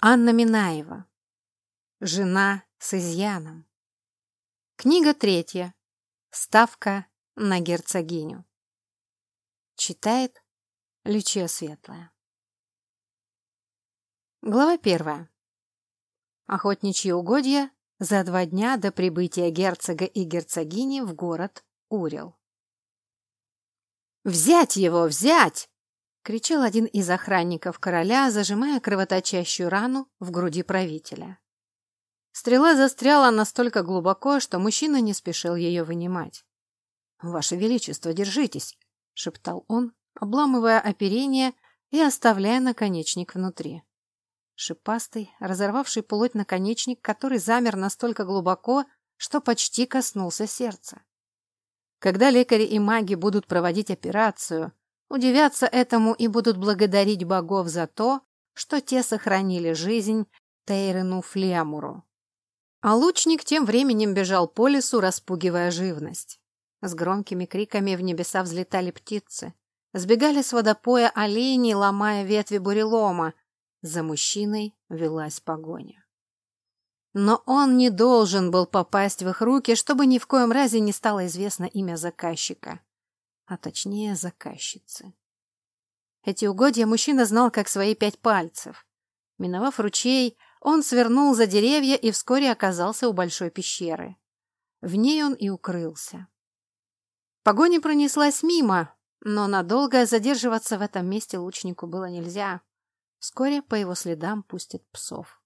Анна Минаева. Жена с изъяном. Книга третья. Ставка на герцогиню. Читает Лючия Светлая. Глава первая. Охотничьи угодья за два дня до прибытия герцога и герцогини в город Урил. «Взять его, взять!» — кричал один из охранников короля, зажимая кровоточащую рану в груди правителя. Стрела застряла настолько глубоко, что мужчина не спешил ее вынимать. «Ваше Величество, держитесь!» — шептал он, обламывая оперение и оставляя наконечник внутри. Шипастый, разорвавший плоть наконечник, который замер настолько глубоко, что почти коснулся сердца. Когда лекари и маги будут проводить операцию, удивятся этому и будут благодарить богов за то, что те сохранили жизнь Тейрену Флемуру. А лучник тем временем бежал по лесу, распугивая живность. С громкими криками в небеса взлетали птицы. Сбегали с водопоя олени, ломая ветви бурелома. За мужчиной велась погоня. Но он не должен был попасть в их руки, чтобы ни в коем разе не стало известно имя заказчика, а точнее заказчицы. Эти угодья мужчина знал как свои пять пальцев. Миновав ручей, он свернул за деревья и вскоре оказался у большой пещеры. В ней он и укрылся. Погоня пронеслась мимо, но надолго задерживаться в этом месте лучнику было нельзя. Вскоре по его следам пустят псов.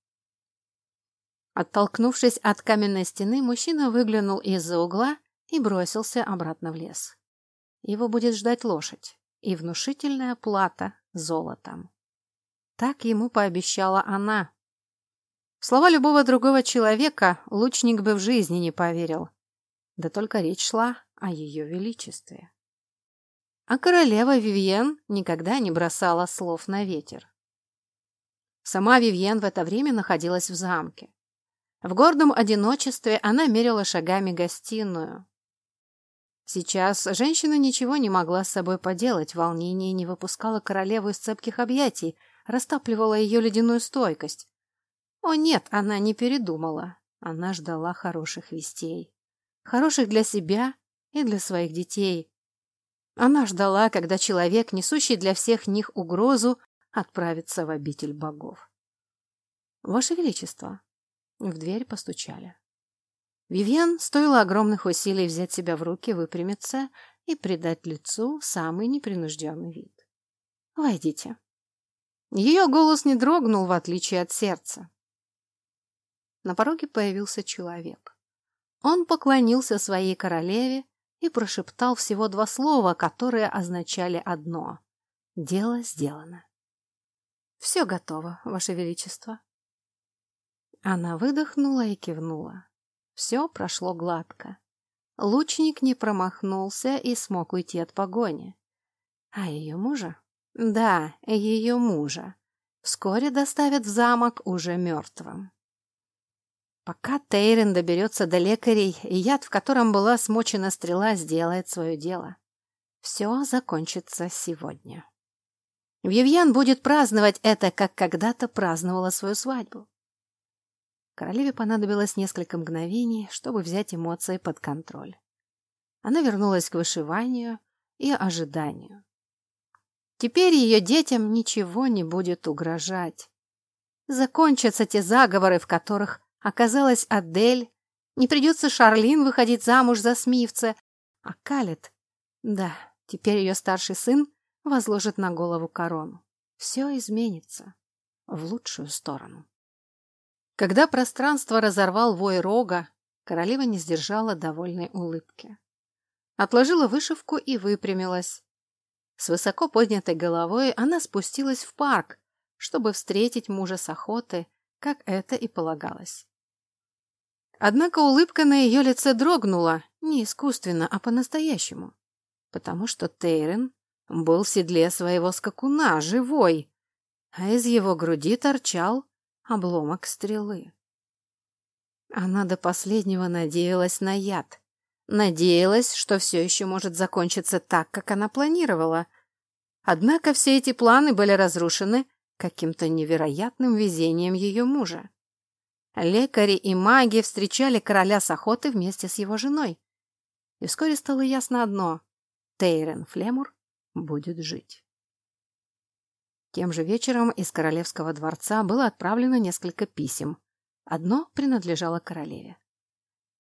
Оттолкнувшись от каменной стены, мужчина выглянул из-за угла и бросился обратно в лес. Его будет ждать лошадь и внушительная плата золотом. Так ему пообещала она. В слова любого другого человека лучник бы в жизни не поверил. Да только речь шла о ее величестве. А королева Вивьен никогда не бросала слов на ветер. Сама Вивьен в это время находилась в замке. В гордом одиночестве она мерила шагами гостиную. Сейчас женщина ничего не могла с собой поделать, волнение не выпускало королеву из цепких объятий, растапливало ее ледяную стойкость. О нет, она не передумала. Она ждала хороших вестей. Хороших для себя и для своих детей. Она ждала, когда человек, несущий для всех них угрозу, отправится в обитель богов. «Ваше Величество!» В дверь постучали. Вивьен стоило огромных усилий взять себя в руки, выпрямиться и придать лицу самый непринужденный вид. «Войдите». Ее голос не дрогнул, в отличие от сердца. На пороге появился человек. Он поклонился своей королеве и прошептал всего два слова, которые означали одно — «Дело сделано». «Все готово, Ваше Величество», она выдохнула и кивнула. Все прошло гладко. Лучник не промахнулся и смог уйти от погони. А ее мужа? Да, ее мужа. Вскоре доставят в замок уже мертвым. Пока Тейрен доберется до лекарей, яд, в котором была смочена стрела, сделает свое дело. Все закончится сегодня. Вивьян будет праздновать это, как когда-то праздновала свою свадьбу. Королеве понадобилось несколько мгновений, чтобы взять эмоции под контроль. Она вернулась к вышиванию и ожиданию. Теперь ее детям ничего не будет угрожать. Закончатся те заговоры, в которых оказалась Адель, не придется Шарлин выходить замуж за Смивца, а Калет, да, теперь ее старший сын возложит на голову корону. Все изменится в лучшую сторону. Когда пространство разорвал вой рога, королева не сдержала довольной улыбки. Отложила вышивку и выпрямилась. С высоко поднятой головой она спустилась в парк, чтобы встретить мужа с охоты, как это и полагалось. Однако улыбка на ее лице дрогнула, не искусственно, а по-настоящему, потому что Тейрен был в седле своего скакуна, живой, а из его груди торчал обломок стрелы. Она до последнего надеялась на яд. Надеялась, что все еще может закончиться так, как она планировала. Однако все эти планы были разрушены, каким-то невероятным везением ее мужа. Лекари и маги встречали короля с охоты вместе с его женой. И вскоре стало ясно одно — Тейрен Флемур будет жить. Тем же вечером из королевского дворца было отправлено несколько писем. Одно принадлежало королеве.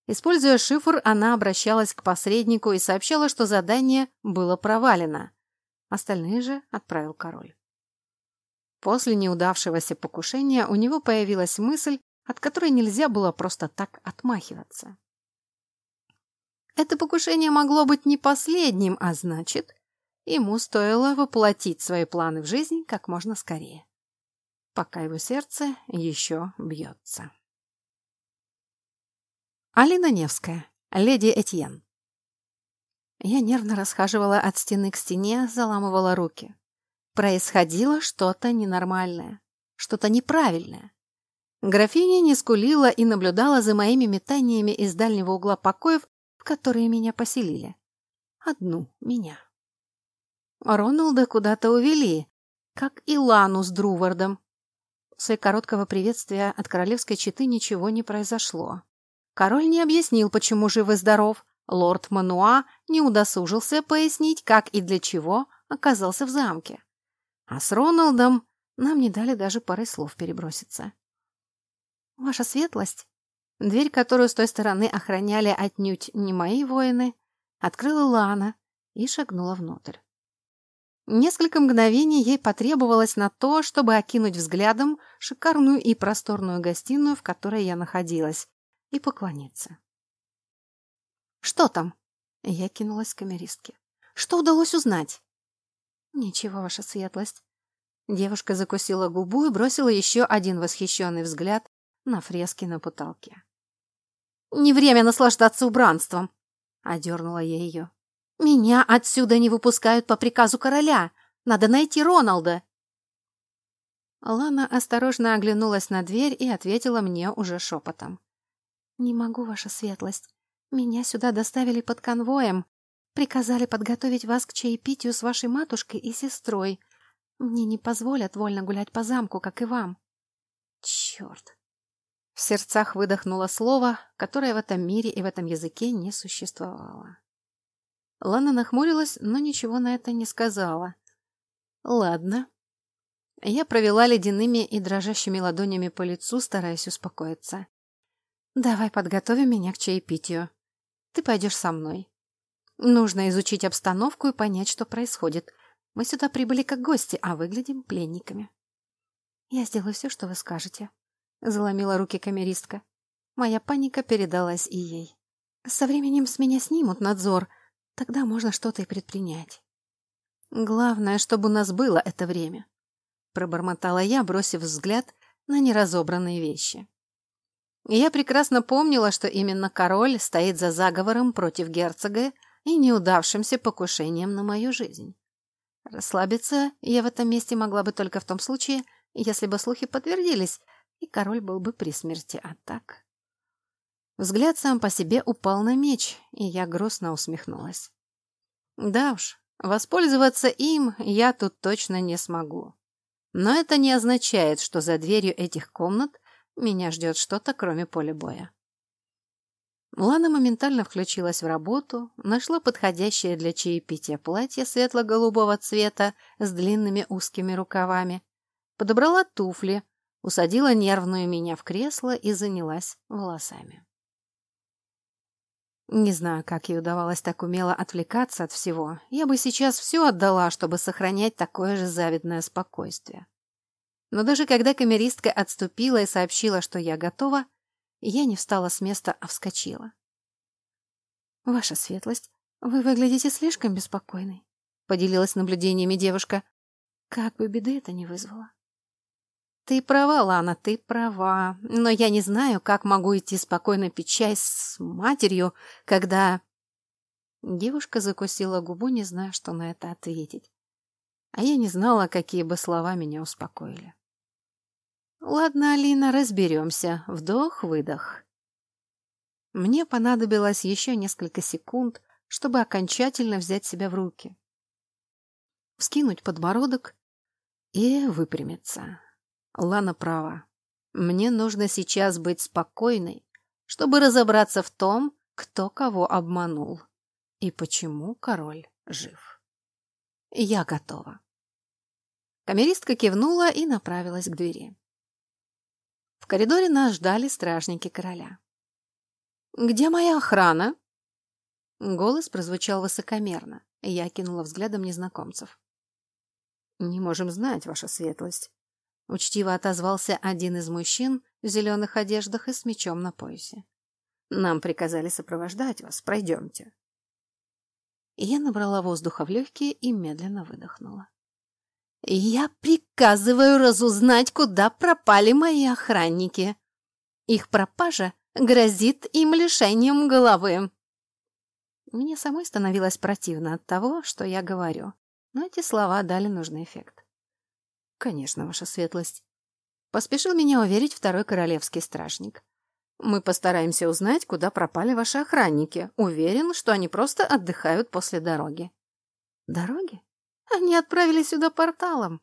Используя шифр, она обращалась к посреднику и сообщала, что задание было провалено. Остальные же отправил король. После неудавшегося покушения у него появилась мысль, от которой нельзя было просто так отмахиваться. Это покушение могло быть не последним, а значит, ему стоило воплотить свои планы в жизнь как можно скорее, пока его сердце еще бьется. Алина Невская, леди Этьен. Я нервно расхаживала от стены к стене, заламывала руки. Происходило что-то ненормальное, что-то неправильное. Графиня не скулила и наблюдала за моими метаниями из дальнего угла покоев, в которые меня поселили. Одну меня. Роналда куда-то увели, как и Лану с Друвардом. После короткого приветствия от королевской четы ничего не произошло. Король не объяснил, почему жив и здоров. Лорд Мануа не удосужился пояснить, как и для чего оказался в замке. А с Роналдом нам не дали даже пары слов переброситься. «Ваша светлость!» Дверь, которую с той стороны охраняли отнюдь не мои воины, открыла Лана и шагнула внутрь. Несколько мгновений ей потребовалось на то, чтобы окинуть взглядом шикарную и просторную гостиную, в которой я находилась, и поклониться. «Что там?» Я кинулась к камеристке. «Что удалось узнать?» «Ничего, ваша светлость». Девушка закусила губу и бросила еще один восхищенный взгляд на фрески на потолке. «Не время наслаждаться убранством!» — одернула я ее. «Меня отсюда не выпускают по приказу короля. Надо найти Роналда!» Лана осторожно оглянулась на дверь и ответила мне уже шепотом. «Не могу, ваша светлость. Меня сюда доставили под конвоем. Приказали подготовить вас к чаепитию с вашей матушкой и сестрой. Мне не позволят вольно гулять по замку, как и вам». «Черт!» В сердцах выдохнуло слово, которое в этом мире и в этом языке не существовало. Лана нахмурилась, но ничего на это не сказала. «Ладно». Я провела ледяными и дрожащими ладонями по лицу, стараясь успокоиться. Давай подготовим меня к чаепитию. Ты пойдешь со мной. Нужно изучить обстановку и понять, что происходит. Мы сюда прибыли как гости, а выглядим пленниками. Я сделаю все, что вы скажете. Заломила руки камеристка. Моя паника передалась и ей. Со временем с меня снимут надзор. Тогда можно что-то и предпринять. Главное, чтобы у нас было это время. Пробормотала я, бросив взгляд на неразобранные вещи. Я прекрасно помнила, что именно король стоит за заговором против герцога и неудавшимся покушением на мою жизнь. Расслабиться я в этом месте могла бы только в том случае, если бы слухи подтвердились, и король был бы при смерти, а так... Взгляд сам по себе упал на меч, и я грустно усмехнулась. Да уж, воспользоваться им я тут точно не смогу. Но это не означает, что за дверью этих комнат меня ждет что-то, кроме поля боя. Лана моментально включилась в работу, нашла подходящее для чаепития платье светло-голубого цвета с длинными узкими рукавами, подобрала туфли, усадила нервную меня в кресло и занялась волосами. Не знаю, как ей удавалось так умело отвлекаться от всего. Я бы сейчас все отдала, чтобы сохранять такое же завидное спокойствие. Но даже когда камеристка отступила и сообщила, что я готова, я не встала с места, а вскочила. «Ваша светлость, вы выглядите слишком беспокойной», — поделилась наблюдениями девушка. «Как бы беды это не вызвало». «Ты права, Лана, ты права. Но я не знаю, как могу идти спокойно пить чай с матерью, когда...» Девушка закусила губу, не зная, что на это ответить. А я не знала, какие бы слова меня успокоили. Ладно, Алина, разберемся. Вдох-выдох. Мне понадобилось еще несколько секунд, чтобы окончательно взять себя в руки. Вскинуть подбородок, и выпрямиться. Лана права. Мне нужно сейчас быть спокойной, чтобы разобраться в том, кто кого обманул и почему король жив. Я готова. Камеристка кивнула и направилась к двери. В коридоре нас ждали стражники короля. «Где моя охрана?» Голос прозвучал высокомерно, я кинула взглядом незнакомцев. «Не можем знать, ваша светлость», — учтиво отозвался один из мужчин в зеленых одеждах и с мечом на поясе. «Нам приказали сопровождать вас. Пройдемте». Я набрала воздуха в легкие и медленно выдохнула. «Я приказываю разузнать, куда пропали мои охранники. Их пропажа грозит им лишением головы». Мне самой становилось противно от того, что я говорю, но эти слова дали нужный эффект. «Конечно, ваша светлость», — поспешил меня уверить второй королевский стражник. «Мы постараемся узнать, куда пропали ваши охранники. Уверен, что они просто отдыхают после дороги». «Дороги?» Они отправились сюда порталом.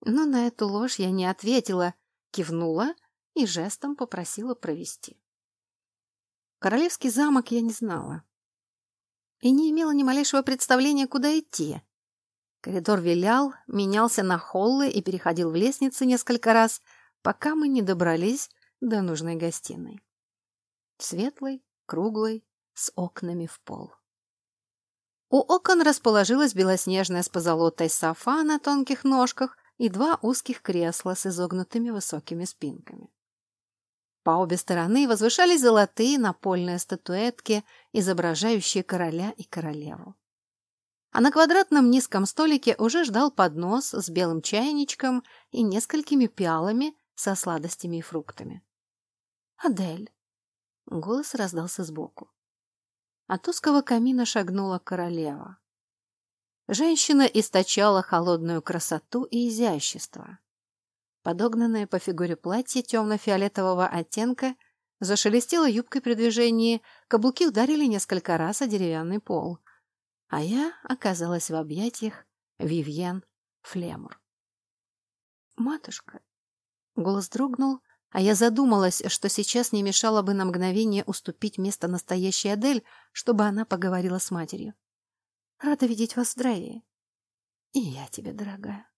Но на эту ложь я не ответила, кивнула и жестом попросила провести. Королевский замок я не знала. И не имела ни малейшего представления, куда идти. Коридор вилял, менялся на холлы и переходил в лестницы несколько раз, пока мы не добрались до нужной гостиной. Светлый, круглый, с окнами в пол. У окон расположилась белоснежная с позолотой софа на тонких ножках и два узких кресла с изогнутыми высокими спинками. По обе стороны возвышались золотые напольные статуэтки, изображающие короля и королеву. А на квадратном низком столике уже ждал поднос с белым чайничком и несколькими пиалами со сладостями и фруктами. «Адель!» — голос раздался сбоку. От узкого камина шагнула королева. Женщина источала холодную красоту и изящество. Подогнанное по фигуре платье темно-фиолетового оттенка зашелестело юбкой при движении, каблуки ударили несколько раз о деревянный пол. А я оказалась в объятиях Вивьен Флемур. «Матушка!» Голос дрогнул, а я задумалась, что сейчас не мешало бы на мгновение уступить место настоящей Адель, чтобы она поговорила с матерью. Рада видеть вас здравее. И я тебе, дорогая.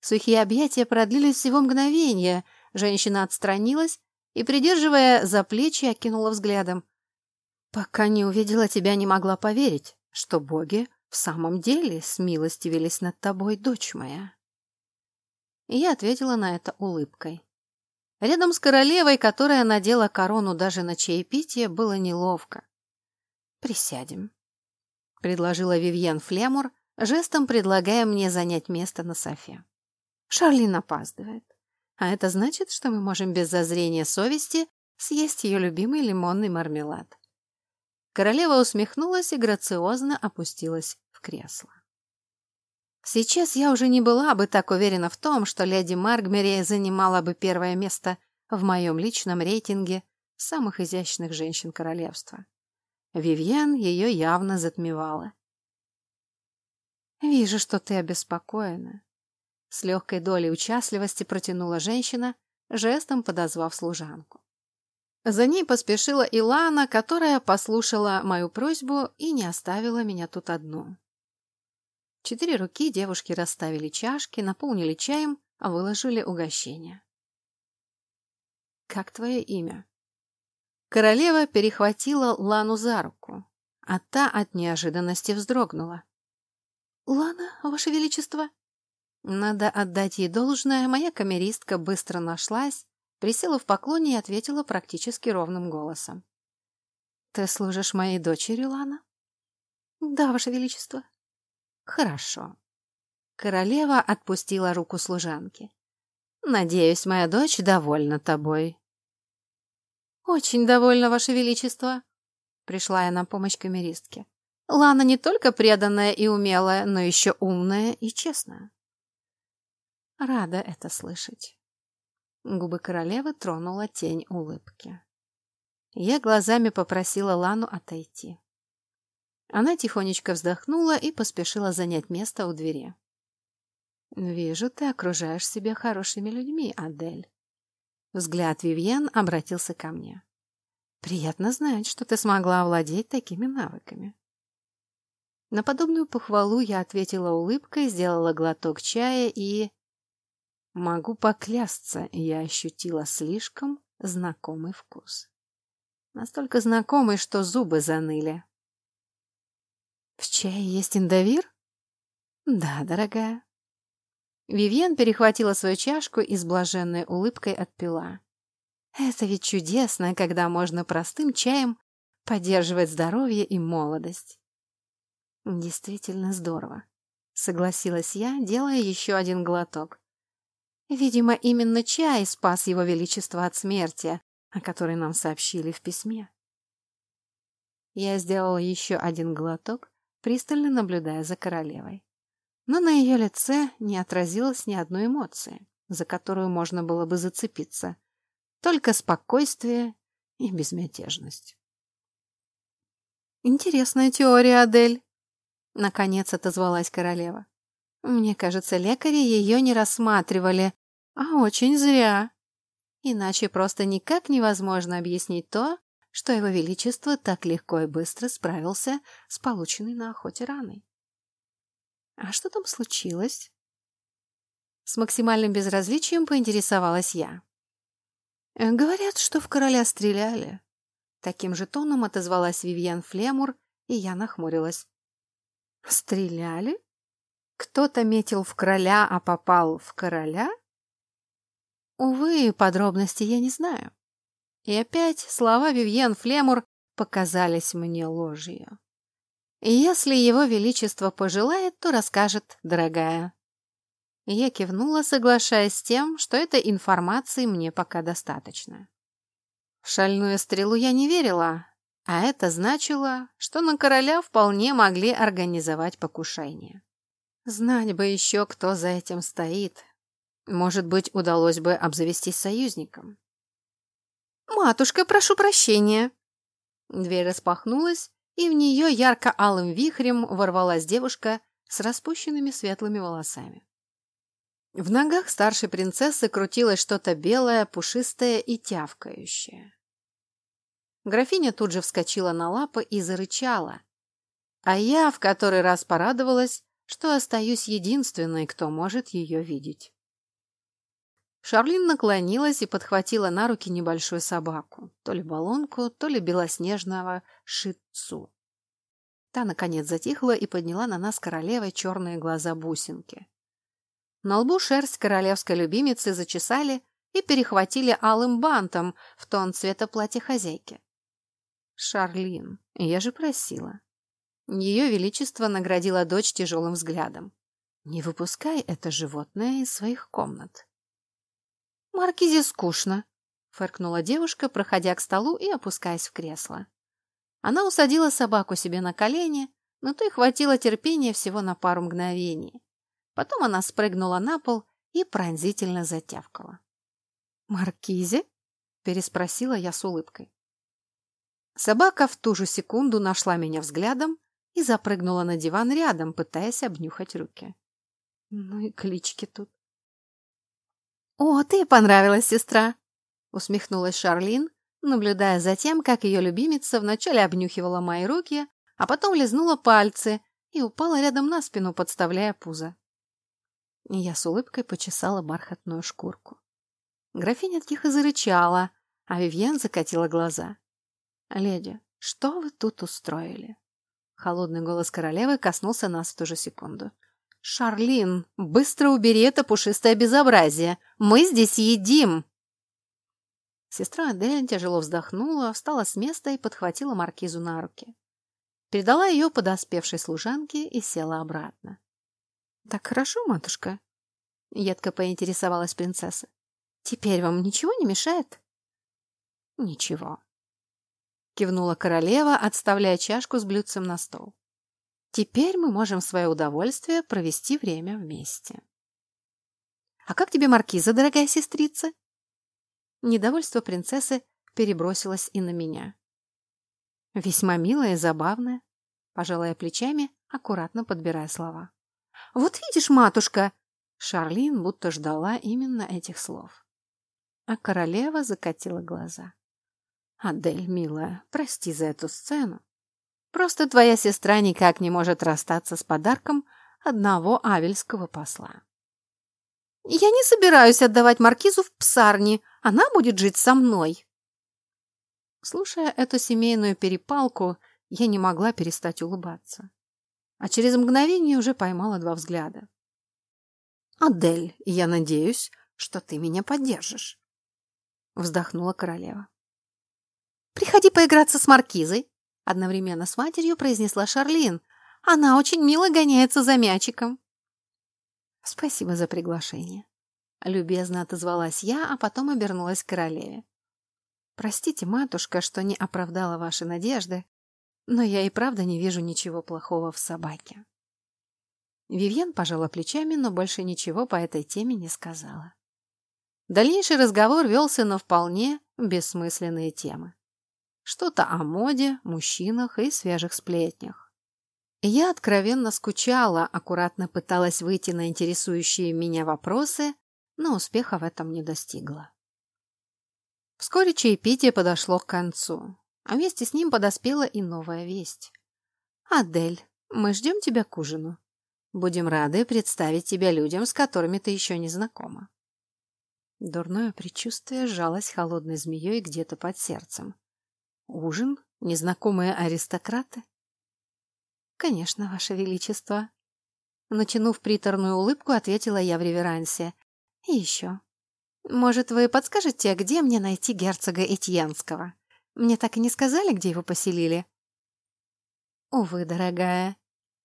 Сухие объятия продлились всего мгновение. Женщина отстранилась и, придерживая за плечи, окинула взглядом. Пока не увидела тебя, не могла поверить, что боги в самом деле смилостивились над тобой, дочь моя. И я ответила на это улыбкой. Рядом с королевой, которая надела корону даже на чаепитие, было неловко. «Присядем», — предложила Вивьен Флемур, жестом предлагая мне занять место на софе. Шарлин опаздывает. А это значит, что мы можем без зазрения совести съесть ее любимый лимонный мармелад. Королева усмехнулась и грациозно опустилась в кресло. Сейчас я уже не была бы так уверена в том, что леди Маргмери занимала бы первое место в моем личном рейтинге самых изящных женщин королевства. Вивьен ее явно затмевала. «Вижу, что ты обеспокоена», — с легкой долей участливости протянула женщина, жестом подозвав служанку. За ней поспешила Илана, которая послушала мою просьбу и не оставила меня тут одну. Четыре руки девушки расставили чашки, наполнили чаем, а выложили угощение. «Как твое имя?» Королева перехватила Лану за руку, а та от неожиданности вздрогнула. «Лана, ваше величество?» Надо отдать ей должное, моя камеристка быстро нашлась, присела в поклоне и ответила практически ровным голосом. «Ты служишь моей дочери, Лана?» «Да, ваше величество». Хорошо. Королева отпустила руку служанки. Надеюсь, моя дочь довольна тобой. Очень довольна, Ваше Величество. Пришла я на помощь камеристке. Лана не только преданная и умелая, но еще умная и честная. Рада это слышать. Губы королевы тронула тень улыбки. Я глазами попросила Лану отойти. Она тихонечко вздохнула и поспешила занять место у двери. Вижу, ты окружаешь себя хорошими людьми, Адель. Взгляд Вивьен обратился ко мне. Приятно знать, что ты смогла овладеть такими навыками. На подобную похвалу я ответила улыбкой, сделала глоток чая и... Могу поклясться, я ощутила слишком знакомый вкус. Настолько знакомый, что зубы заныли. В чае есть индовир? Да, дорогая. Вивьен перехватила свою чашку и с блаженной улыбкой отпила. Это ведь чудесно, когда можно простым чаем поддерживать здоровье и молодость. Действительно здорово, согласилась я, делая еще один глоток. Видимо, именно чай спас его величество от смерти, о которой нам сообщили в письме. Я сделала еще один глоток, пристально наблюдая за королевой. Но на ее лице не отразилось ни одной эмоции, за которую можно было бы зацепиться, только спокойствие и безмятежность. «Интересная теория, Адель», Наконец отозвалась королева. Мне кажется, лекари ее не рассматривали, а очень зря. Иначе просто никак невозможно объяснить то, что его величество так легко и быстро справился с полученной на охоте раной. А что там случилось? С максимальным безразличием поинтересовалась я. Говорят, что в короля стреляли. Таким же тоном отозвалась Вивьен Флемур, и я нахмурилась. Стреляли? Кто-то метил в короля, а попал в короля? Увы, подробностей я не знаю. И опять слова Вивьен Флемур показались мне ложью. Если его величество пожелает, то расскажет, дорогая. Я кивнула, соглашаясь с тем, что этой информации мне пока достаточно. В шальную стрелу я не верила, а это значило, что на короля вполне могли организовать покушение. Знать бы еще, кто за этим стоит. Может быть, удалось бы обзавестись союзником. «Матушка, прошу прощения!» Дверь распахнулась, и в нее ярко-алым вихрем ворвалась девушка с распущенными светлыми волосами. В ногах старшей принцессы крутилось что-то белое, пушистое и тявкающее. Графиня тут же вскочила на лапы и зарычала. А я в который раз порадовалась, что остаюсь единственной, кто может ее видеть. Шарлин наклонилась и подхватила на руки небольшую собаку, то ли баллонку, то ли белоснежного шицу. Та, наконец, затихла и подняла на нас королевой черные глаза-бусинки. На лбу шерсть королевской любимицы зачесали и перехватили алым бантом в тон цвета платья хозяйки. Шарлин, я же просила. Ее Величество наградило дочь тяжелым взглядом. Не выпускай это животное из своих комнат. Маркизе скучно, фыркнула девушка, проходя к столу и опускаясь в кресло. Она усадила собаку себе на колени, но той хватило терпения всего на пару мгновений. Потом она спрыгнула на пол и пронзительно затявкала. «Маркизе?» – переспросила я с улыбкой. Собака в ту же секунду нашла меня взглядом и запрыгнула на диван рядом, пытаясь обнюхать руки. Ну и клички тут. «О, ты понравилась, сестра!» — усмехнулась Шарлин, наблюдая за тем, как ее любимица вначале обнюхивала мои руки, а потом лизнула пальцы и упала рядом на спину, подставляя пузо. Я с улыбкой почесала бархатную шкурку. Графиня тихо зарычала, а Вивьен закатила глаза. «Леди, что вы тут устроили?» Холодный голос королевы коснулся нас в ту же секунду. «Шарлин, быстро убери это пушистое безобразие! Мы здесь едим!» Сестра Адель тяжело вздохнула, встала с места и подхватила маркизу на руки. Передала ее подоспевшей служанке и села обратно. «Так хорошо, матушка?» — едко поинтересовалась принцесса. «Теперь вам ничего не мешает?» «Ничего», кивнула королева, отставляя чашку с блюдцем на стол. Теперь мы можем в свое удовольствие провести время вместе. А как тебе маркиза, дорогая сестрица? Недовольство принцессы перебросилось и на меня. Весьма милая и забавная, пожалая плечами, аккуратно подбирая слова. Вот видишь, матушка, Шарлин будто ждала именно этих слов. А королева закатила глаза. «Адель, милая, прости за эту сцену. Просто твоя сестра никак не может расстаться с подарком одного авельского посла». «Я не собираюсь отдавать маркизу в псарни. Она будет жить со мной». Слушая эту семейную перепалку, я не могла перестать улыбаться. А через мгновение уже поймала два взгляда. «Адель, я надеюсь, что ты меня поддержишь», — вздохнула королева. «Приходи поиграться с маркизой», — одновременно с матерью произнесла Шарлин. «Она очень мило гоняется за мячиком». «Спасибо за приглашение», — любезно отозвалась я, а потом обернулась к королеве. «Простите, матушка, что не оправдала ваши надежды, но я и правда не вижу ничего плохого в собаке». Вивьен пожала плечами, но больше ничего по этой теме не сказала. Дальнейший разговор велся на вполне бессмысленные темы. Что-то о моде, мужчинах и свежих сплетнях. Я откровенно скучала, аккуратно пыталась выйти на интересующие меня вопросы, но успеха в этом не достигла. Вскоре чаепитие подошло к концу, а вместе с ним подоспела и новая весть. «Адель, мы ждем тебя к ужину. Будем рады представить тебя людям, с которыми ты еще не знакома». Дурное предчувствие сжалось холодной змеей где-то под сердцем. Ужин? Незнакомые аристократы? Конечно, Ваше Величество. Натянув приторную улыбку, ответила я в реверансе. И еще. Может, вы подскажете, где мне найти герцога Этьянского? Мне так и не сказали, где его поселили? Увы, дорогая.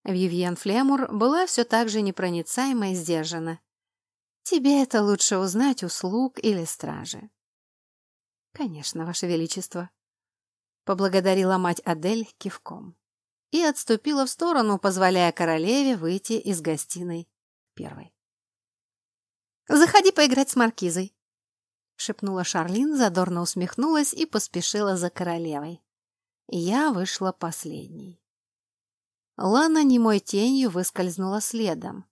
Вивьен Флемур была все так же непроницаема и сдержана. Тебе это лучше узнать у слуг или стражи. Конечно, Ваше Величество. Поблагодарила мать Адель кивком и отступила в сторону, позволяя королеве выйти из гостиной первой. «Заходи поиграть с маркизой», — шепнула Шарлин, задорно усмехнулась и поспешила за королевой. Я вышла последней. Лана немой тенью выскользнула следом.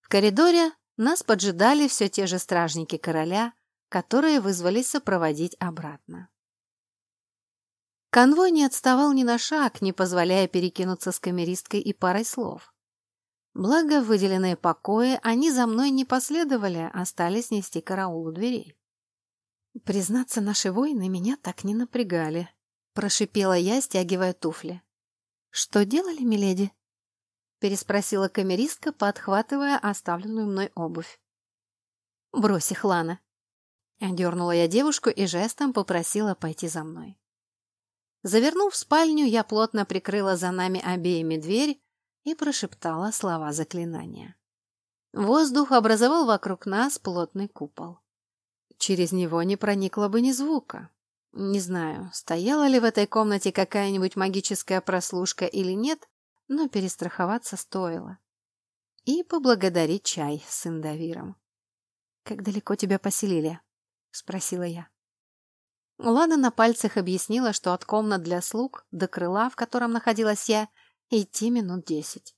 В коридоре нас поджидали все те же стражники короля, которые вызвались сопроводить обратно. Конвой не отставал ни на шаг, не позволяя перекинуться с камеристкой и парой слов. Благо, выделенные покои они за мной не последовали, остались нести караул у дверей. Признаться, наши воины меня так не напрягали. Прошипела я, стягивая туфли. «Что делали, миледи?» Переспросила камеристка, подхватывая оставленную мной обувь. «Брось их, Лана!» Дернула я девушку и жестом попросила пойти за мной. Завернув в спальню, я плотно прикрыла за нами обеими дверь и прошептала слова заклинания. Воздух образовал вокруг нас плотный купол. Через него не проникло бы ни звука. Не знаю, стояла ли в этой комнате какая-нибудь магическая прослушка или нет, но перестраховаться стоило. И поблагодарить чай с индовиром. «Как далеко тебя поселили?» — спросила я. Лана на пальцах объяснила, что от комнат для слуг до крыла, в котором находилась я, идти минут десять.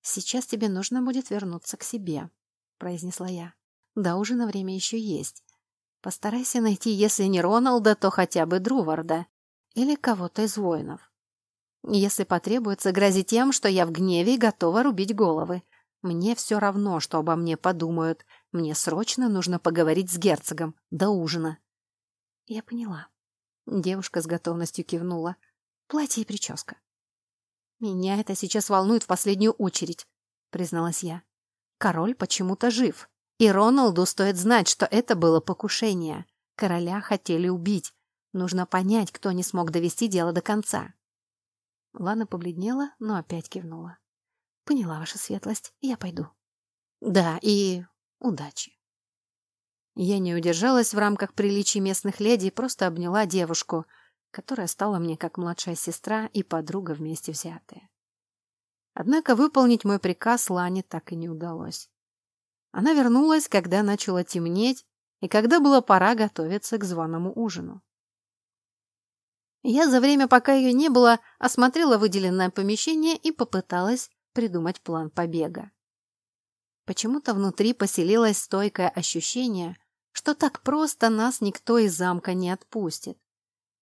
«Сейчас тебе нужно будет вернуться к себе», — произнесла я. «До ужина время еще есть. Постарайся найти, если не Роналда, то хотя бы Друварда или кого-то из воинов. Если потребуется, грози тем, что я в гневе и готова рубить головы. Мне все равно, что обо мне подумают. Мне срочно нужно поговорить с герцогом до ужина». Я поняла. Девушка с готовностью кивнула. Платье и прическа. Меня это сейчас волнует в последнюю очередь, призналась я. Король почему-то жив. И Роналду стоит знать, что это было покушение. Короля хотели убить. Нужно понять, кто не смог довести дело до конца. Лана побледнела, но опять кивнула. Поняла ваша светлость, я пойду. Да, и удачи. Я не удержалась в рамках приличий местных леди и просто обняла девушку, которая стала мне как младшая сестра и подруга вместе взятые. Однако выполнить мой приказ Лане так и не удалось. Она вернулась, когда начало темнеть и когда было пора готовиться к званому ужину. Я за время, пока ее не было, осмотрела выделенное помещение и попыталась придумать план побега. Почему-то внутри поселилось стойкое ощущение, что так просто нас никто из замка не отпустит.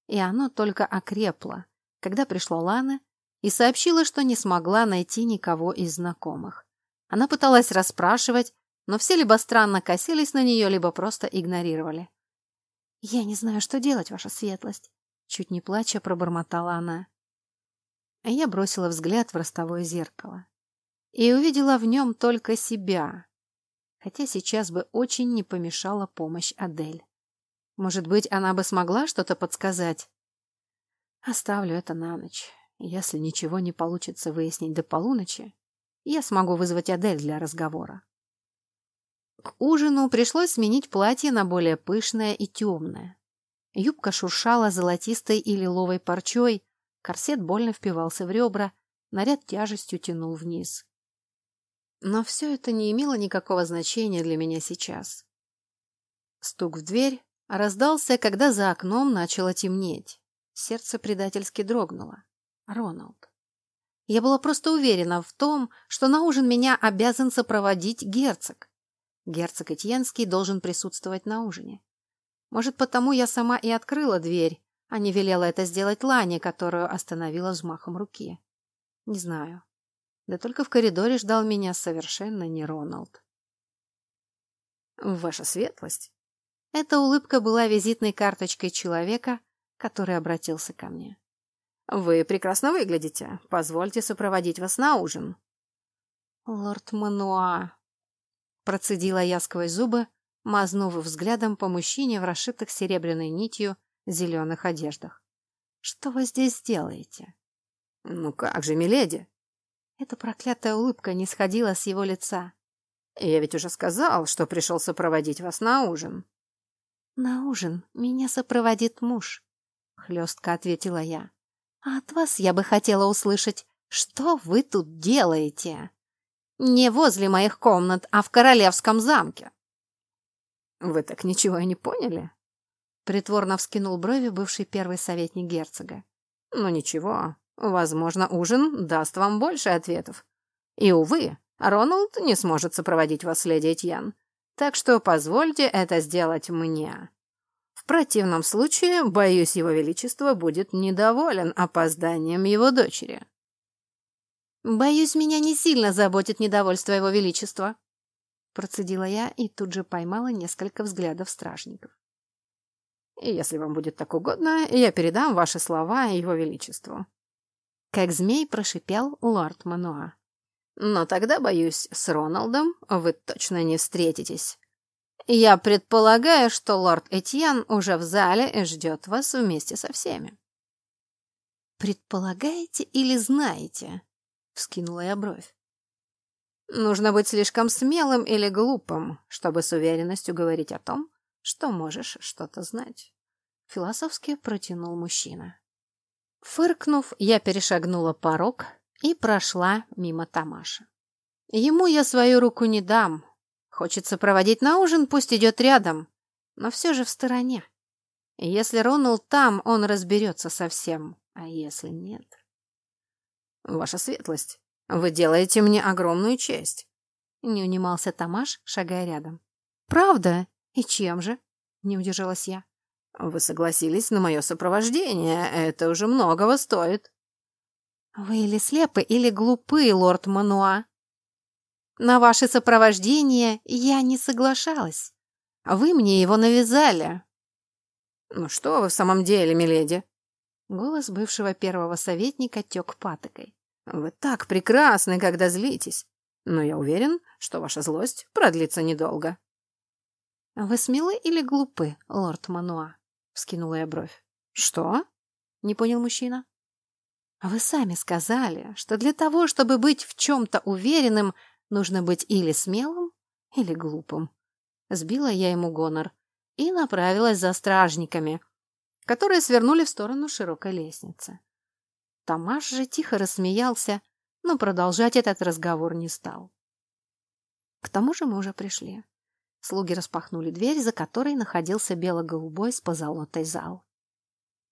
И оно только окрепло, когда пришла Лана и сообщила, что не смогла найти никого из знакомых. Она пыталась расспрашивать, но все либо странно косились на нее, либо просто игнорировали. «Я не знаю, что делать, ваша светлость», — чуть не плача пробормотала она. Я бросила взгляд в ростовое зеркало и увидела в нем только себя, хотя сейчас бы очень не помешала помощь Адель. Может быть, она бы смогла что-то подсказать? Оставлю это на ночь. Если ничего не получится выяснить до полуночи, я смогу вызвать Адель для разговора. К ужину пришлось сменить платье на более пышное и темное. Юбка шуршала золотистой и лиловой парчой, корсет больно впивался в ребра, наряд тяжестью тянул вниз. Но все это не имело никакого значения для меня сейчас. Стук в дверь раздался, когда за окном начало темнеть. Сердце предательски дрогнуло. Роналд. Я была просто уверена в том, что на ужин меня обязан сопроводить герцог. Герцог Этьенский должен присутствовать на ужине. Может, потому я сама и открыла дверь, а не велела это сделать Лане, которую остановила взмахом руки. Не знаю. Да только в коридоре ждал меня совершенно не Роналд. Ваша светлость. Эта улыбка была визитной карточкой человека, который обратился ко мне. Вы прекрасно выглядите. Позвольте сопроводить вас на ужин. Лорд Мануа, процедила я сквозь зубы, мазнув взглядом по мужчине в расшитых серебряной нитью зеленых одеждах. Что вы здесь делаете? Ну как же, миледи? Эта проклятая улыбка не сходила с его лица. Я ведь уже сказал, что пришел сопроводить вас на ужин. На ужин меня сопроводит муж, хлестко ответила я. А от вас я бы хотела услышать, что вы тут делаете? Не возле моих комнат, а в королевском замке. Вы так ничего и не поняли? Притворно вскинул брови бывший первый советник герцога. Ну ничего, возможно, ужин даст вам больше ответов. И, увы, Роналд не сможет сопроводить вас, леди Этьян. Так что позвольте это сделать мне. В противном случае, боюсь, его величество будет недоволен опозданием его дочери. Боюсь, меня не сильно заботит недовольство его величества. Процедила я и тут же поймала несколько взглядов стражников. Если вам будет так угодно, я передам ваши слова его величеству. Как змей прошипел лорд Мануа. Но тогда, боюсь, с Роналдом вы точно не встретитесь. Я предполагаю, что лорд Этьян уже в зале и ждет вас вместе со всеми. Предполагаете или знаете? Вскинула я бровь. Нужно быть слишком смелым или глупым, чтобы с уверенностью говорить о том, что можешь что-то знать. Философски протянул мужчина. Фыркнув, я перешагнула порог и прошла мимо Тамаша. Ему я свою руку не дам, Хочется проводить на ужин, пусть идет рядом, но все же в стороне. Если Роналд там, он разберется со всем, а если нет... Ваша светлость, вы делаете мне огромную честь. Не унимался Тамаш, шагая рядом. Правда? И чем же? Не удержалась я. Вы согласились на мое сопровождение, это уже многого стоит. Вы или слепы, или глупы, лорд Мануа, на ваше сопровождение я не соглашалась. Вы мне его навязали. Ну что вы в самом деле, миледи? Голос бывшего первого советника тек патокой. Вы так прекрасны, когда злитесь. Но я уверен, что ваша злость продлится недолго. Вы смелы или глупы, лорд Мануа? Вскинула я бровь. Что? Не понял мужчина. Вы сами сказали, что для того, чтобы быть в чем-то уверенным, Нужно быть или смелым, или глупым. Сбила я ему гонор и направилась за стражниками, которые свернули в сторону широкой лестницы. Тамаш же тихо рассмеялся, но продолжать этот разговор не стал. К тому же мы уже пришли. Слуги распахнули дверь, за которой находился бело-голубой с позолотой зал.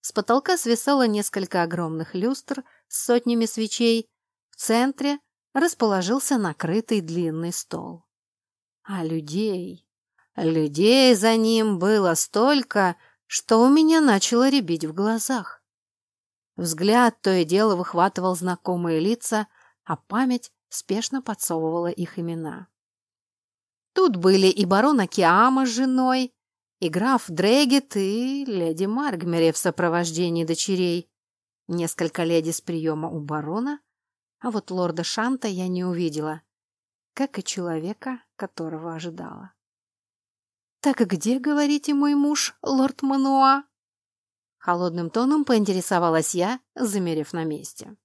С потолка свисало несколько огромных люстр с сотнями свечей. В центре расположился накрытый длинный стол. А людей... Людей за ним было столько, что у меня начало рябить в глазах. Взгляд то и дело выхватывал знакомые лица, а память спешно подсовывала их имена. Тут были и барон Акиама с женой, и граф Дрегет, и леди Маргмери в сопровождении дочерей. Несколько леди с приема у барона, а вот лорда Шанта я не увидела, как и человека, которого ожидала. «Так где, говорите, мой муж, лорд Мануа?» Холодным тоном поинтересовалась я, замерев на месте.